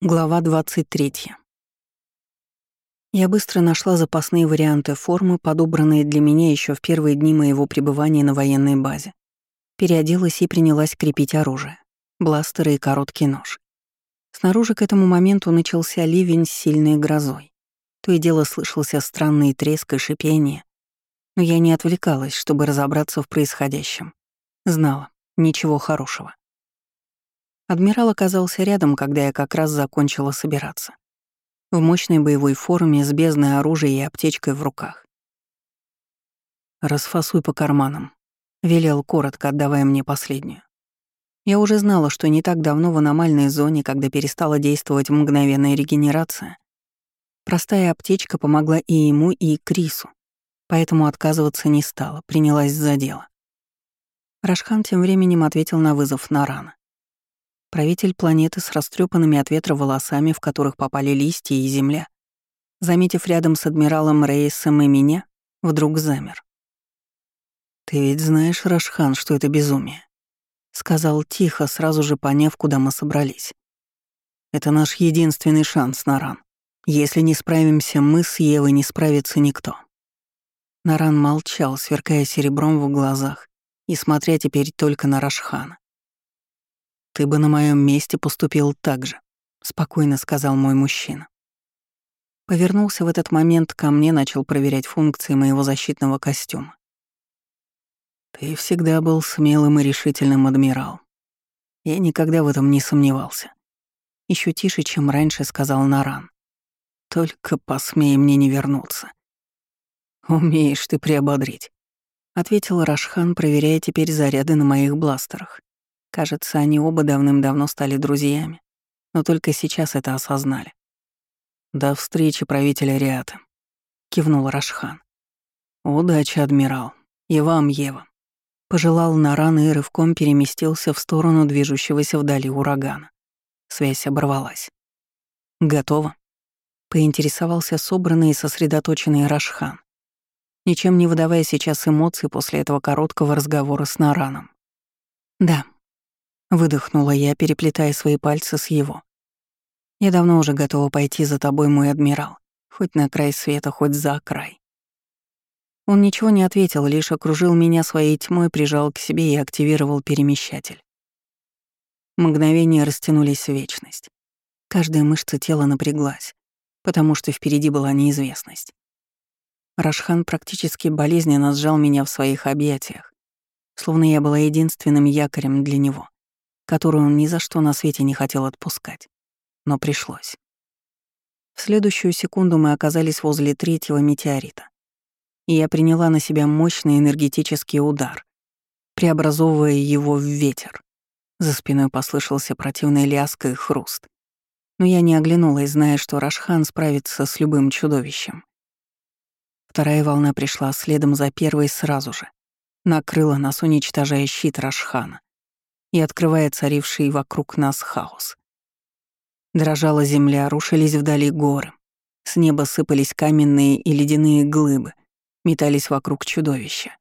Глава 23. Я быстро нашла запасные варианты формы, подобранные для меня еще в первые дни моего пребывания на военной базе. Переоделась и принялась крепить оружие. Бластеры и короткий нож. Снаружи к этому моменту начался ливень с сильной грозой. То и дело слышался странный треск и шипение. Но я не отвлекалась, чтобы разобраться в происходящем. Знала, ничего хорошего. Адмирал оказался рядом, когда я как раз закончила собираться. В мощной боевой форме, с бездной оружия и аптечкой в руках. «Расфасуй по карманам», — велел коротко, отдавая мне последнюю. Я уже знала, что не так давно в аномальной зоне, когда перестала действовать мгновенная регенерация, простая аптечка помогла и ему, и Крису, поэтому отказываться не стала, принялась за дело. Рашхан тем временем ответил на вызов на рано. Правитель планеты с растрепанными от ветра волосами, в которых попали листья и земля, заметив рядом с адмиралом Рейсом и меня, вдруг замер. «Ты ведь знаешь, Рашхан, что это безумие?» — сказал тихо, сразу же поняв, куда мы собрались. «Это наш единственный шанс, Наран. Если не справимся мы с Евой, не справится никто». Наран молчал, сверкая серебром в глазах и смотря теперь только на Рашхана. «Ты бы на моем месте поступил так же», — спокойно сказал мой мужчина. Повернулся в этот момент ко мне, начал проверять функции моего защитного костюма. «Ты всегда был смелым и решительным, адмирал. Я никогда в этом не сомневался. Еще тише, чем раньше, сказал Наран. Только посмей мне не вернуться. Умеешь ты приободрить, ответил Рашхан, проверяя теперь заряды на моих бластерах. Кажется, они оба давным-давно стали друзьями, но только сейчас это осознали. «До встречи, правителя Риата», — кивнул Рашхан. «Удачи, адмирал. И вам, Ева». Пожелал Наран и рывком переместился в сторону движущегося вдали урагана. Связь оборвалась. «Готово?» — поинтересовался собранный и сосредоточенный Рашхан, ничем не выдавая сейчас эмоций после этого короткого разговора с Нараном. «Да», Выдохнула я, переплетая свои пальцы с его. Я давно уже готова пойти за тобой, мой адмирал. Хоть на край света, хоть за край. Он ничего не ответил, лишь окружил меня своей тьмой, прижал к себе и активировал перемещатель. Мгновения растянулись в вечность. Каждая мышца тела напряглась, потому что впереди была неизвестность. Рашхан практически болезненно сжал меня в своих объятиях, словно я была единственным якорем для него которую он ни за что на свете не хотел отпускать. Но пришлось. В следующую секунду мы оказались возле третьего метеорита. И я приняла на себя мощный энергетический удар, преобразовывая его в ветер. За спиной послышался противный лязг и хруст. Но я не оглянулась, зная, что Рашхан справится с любым чудовищем. Вторая волна пришла следом за первой сразу же. Накрыла нас, уничтожая щит Рашхана и открывая царивший вокруг нас хаос. Дрожала земля, рушились вдали горы. С неба сыпались каменные и ледяные глыбы, метались вокруг чудовища.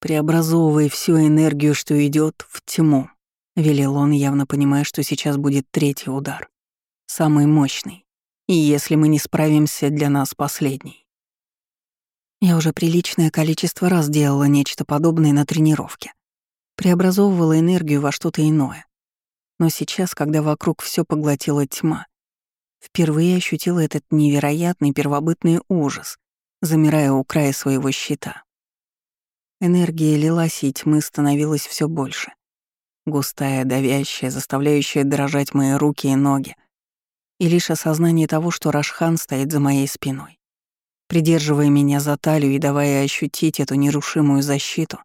Преобразовывая всю энергию, что идет, в тьму, велел он, явно понимая, что сейчас будет третий удар. Самый мощный. И если мы не справимся, для нас последний. Я уже приличное количество раз делала нечто подобное на тренировке преобразовывала энергию во что-то иное. Но сейчас, когда вокруг все поглотила тьма, впервые ощутила этот невероятный первобытный ужас, замирая у края своего щита. Энергия лилась, и тьмы становилось все больше. Густая, давящая, заставляющая дрожать мои руки и ноги. И лишь осознание того, что Рашхан стоит за моей спиной, придерживая меня за талию и давая ощутить эту нерушимую защиту,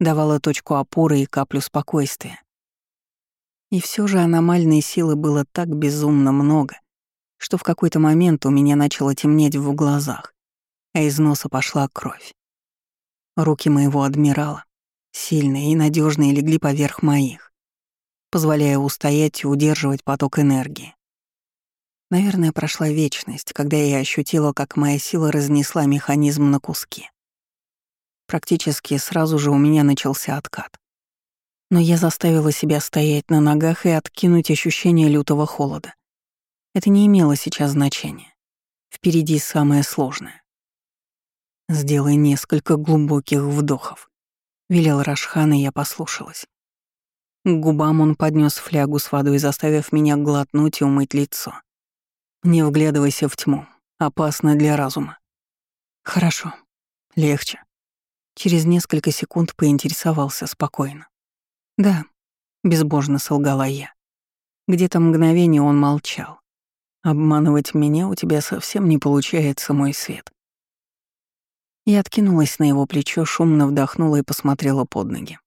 давала точку опоры и каплю спокойствия. И все же аномальной силы было так безумно много, что в какой-то момент у меня начало темнеть в глазах, а из носа пошла кровь. Руки моего адмирала, сильные и надежные, легли поверх моих, позволяя устоять и удерживать поток энергии. Наверное, прошла вечность, когда я ощутила, как моя сила разнесла механизм на куски. Практически сразу же у меня начался откат. Но я заставила себя стоять на ногах и откинуть ощущение лютого холода. Это не имело сейчас значения. Впереди самое сложное. «Сделай несколько глубоких вдохов», — велел Рашхан, и я послушалась. К губам он поднес флягу с водой, заставив меня глотнуть и умыть лицо. «Не вглядывайся в тьму. Опасно для разума». «Хорошо. Легче». Через несколько секунд поинтересовался спокойно. «Да», — безбожно солгала я. Где-то мгновение он молчал. «Обманывать меня у тебя совсем не получается, мой свет». Я откинулась на его плечо, шумно вдохнула и посмотрела под ноги.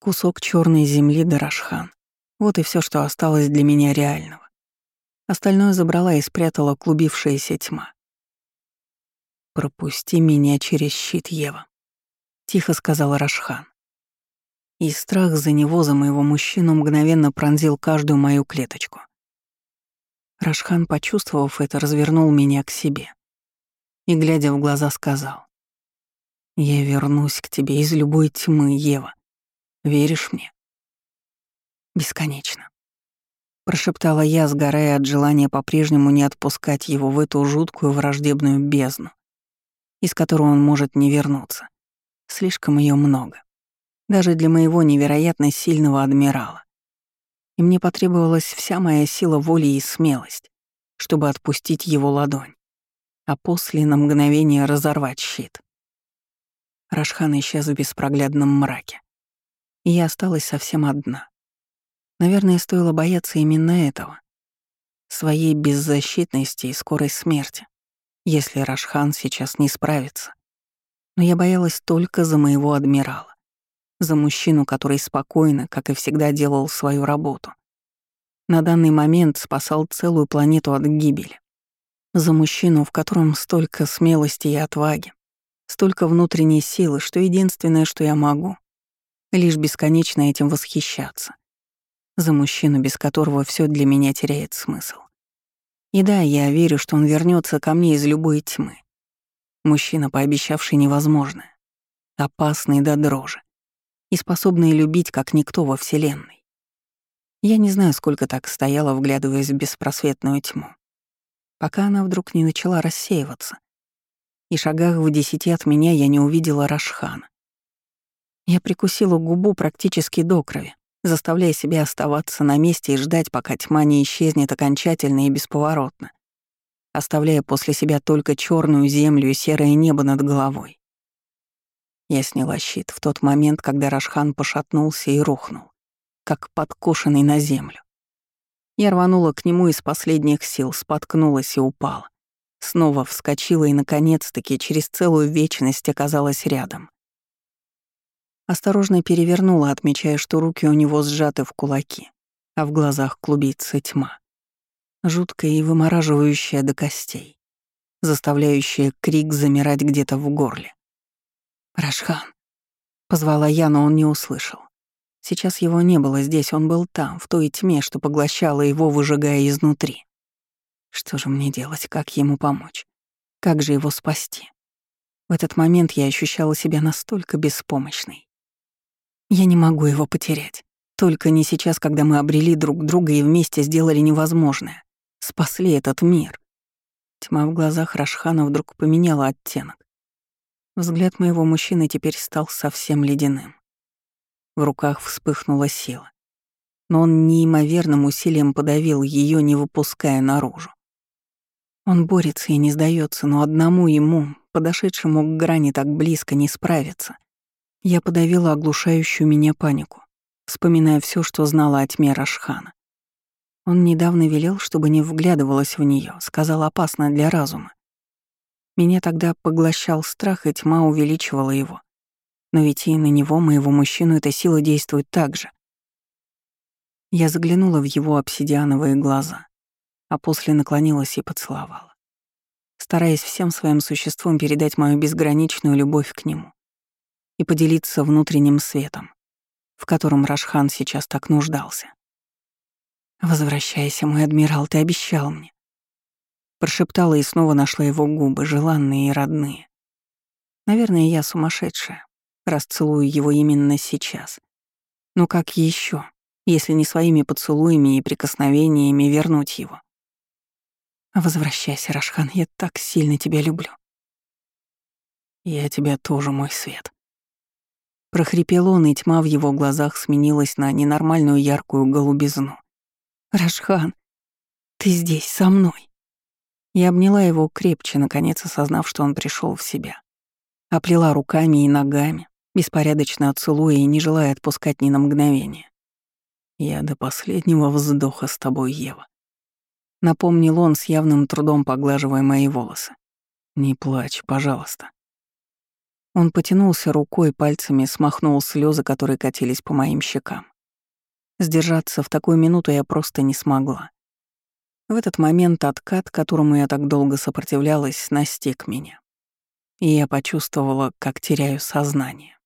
Кусок черной земли Дарашхан. Вот и все, что осталось для меня реального. Остальное забрала и спрятала клубившаяся тьма. «Пропусти меня через щит, Ева», — тихо сказал Рашхан. И страх за него, за моего мужчину, мгновенно пронзил каждую мою клеточку. Рашхан, почувствовав это, развернул меня к себе и, глядя в глаза, сказал. «Я вернусь к тебе из любой тьмы, Ева. Веришь мне?» «Бесконечно», — прошептала я, сгорая от желания по-прежнему не отпускать его в эту жуткую враждебную бездну, из которой он может не вернуться. Слишком ее много. Даже для моего невероятно сильного адмирала. И мне потребовалась вся моя сила воли и смелость, чтобы отпустить его ладонь а после на мгновение разорвать щит. Рашхан исчез в беспроглядном мраке. И я осталась совсем одна. Наверное, стоило бояться именно этого. Своей беззащитности и скорой смерти, если Рашхан сейчас не справится. Но я боялась только за моего адмирала. За мужчину, который спокойно, как и всегда, делал свою работу. На данный момент спасал целую планету от гибели. За мужчину, в котором столько смелости и отваги, столько внутренней силы, что единственное, что я могу, лишь бесконечно этим восхищаться. За мужчину, без которого все для меня теряет смысл. И да, я верю, что он вернется ко мне из любой тьмы. Мужчина, пообещавший невозможное, опасный до дрожи и способный любить, как никто во Вселенной. Я не знаю, сколько так стояла, вглядываясь в беспросветную тьму пока она вдруг не начала рассеиваться. И шагах в десяти от меня я не увидела Рашхана. Я прикусила губу практически до крови, заставляя себя оставаться на месте и ждать, пока тьма не исчезнет окончательно и бесповоротно, оставляя после себя только черную землю и серое небо над головой. Я сняла щит в тот момент, когда Рашхан пошатнулся и рухнул, как подкошенный на землю. Я рванула к нему из последних сил, споткнулась и упала. Снова вскочила и, наконец-таки, через целую вечность оказалась рядом. Осторожно перевернула, отмечая, что руки у него сжаты в кулаки, а в глазах клубится тьма. Жуткая и вымораживающая до костей, заставляющая крик замирать где-то в горле. «Рашхан!» — позвала я, но он не услышал. Сейчас его не было здесь, он был там, в той тьме, что поглощала его, выжигая изнутри. Что же мне делать, как ему помочь? Как же его спасти? В этот момент я ощущала себя настолько беспомощной. Я не могу его потерять. Только не сейчас, когда мы обрели друг друга и вместе сделали невозможное. Спасли этот мир. Тьма в глазах Рашхана вдруг поменяла оттенок. Взгляд моего мужчины теперь стал совсем ледяным. В руках вспыхнула сила. Но он неимоверным усилием подавил ее, не выпуская наружу. Он борется и не сдается, но одному ему, подошедшему к грани так близко, не справиться. Я подавила оглушающую меня панику, вспоминая все, что знала о тьме Рашхана. Он недавно велел, чтобы не вглядывалась в нее, сказал опасно для разума. Меня тогда поглощал страх, и тьма увеличивала его. Но ведь и на него, моего мужчину, эта сила действует так же. Я заглянула в его обсидиановые глаза, а после наклонилась и поцеловала, стараясь всем своим существом передать мою безграничную любовь к нему и поделиться внутренним светом, в котором Рашхан сейчас так нуждался. «Возвращайся, мой адмирал, ты обещал мне». Прошептала и снова нашла его губы, желанные и родные. Наверное, я сумасшедшая, расцелую его именно сейчас. Но как еще, если не своими поцелуями и прикосновениями вернуть его? Возвращайся, Рашхан, я так сильно тебя люблю. Я тебя тоже, мой свет. Прохрипел он, и тьма в его глазах сменилась на ненормальную яркую голубизну. «Рашхан, ты здесь, со мной!» Я обняла его крепче, наконец осознав, что он пришел в себя. Оплела руками и ногами, беспорядочно целуя и не желая отпускать ни на мгновение. «Я до последнего вздоха с тобой, Ева», — напомнил он с явным трудом, поглаживая мои волосы. «Не плачь, пожалуйста». Он потянулся рукой, пальцами смахнул слезы, которые катились по моим щекам. Сдержаться в такую минуту я просто не смогла. В этот момент откат, которому я так долго сопротивлялась, настиг меня. И я почувствовала, как теряю сознание.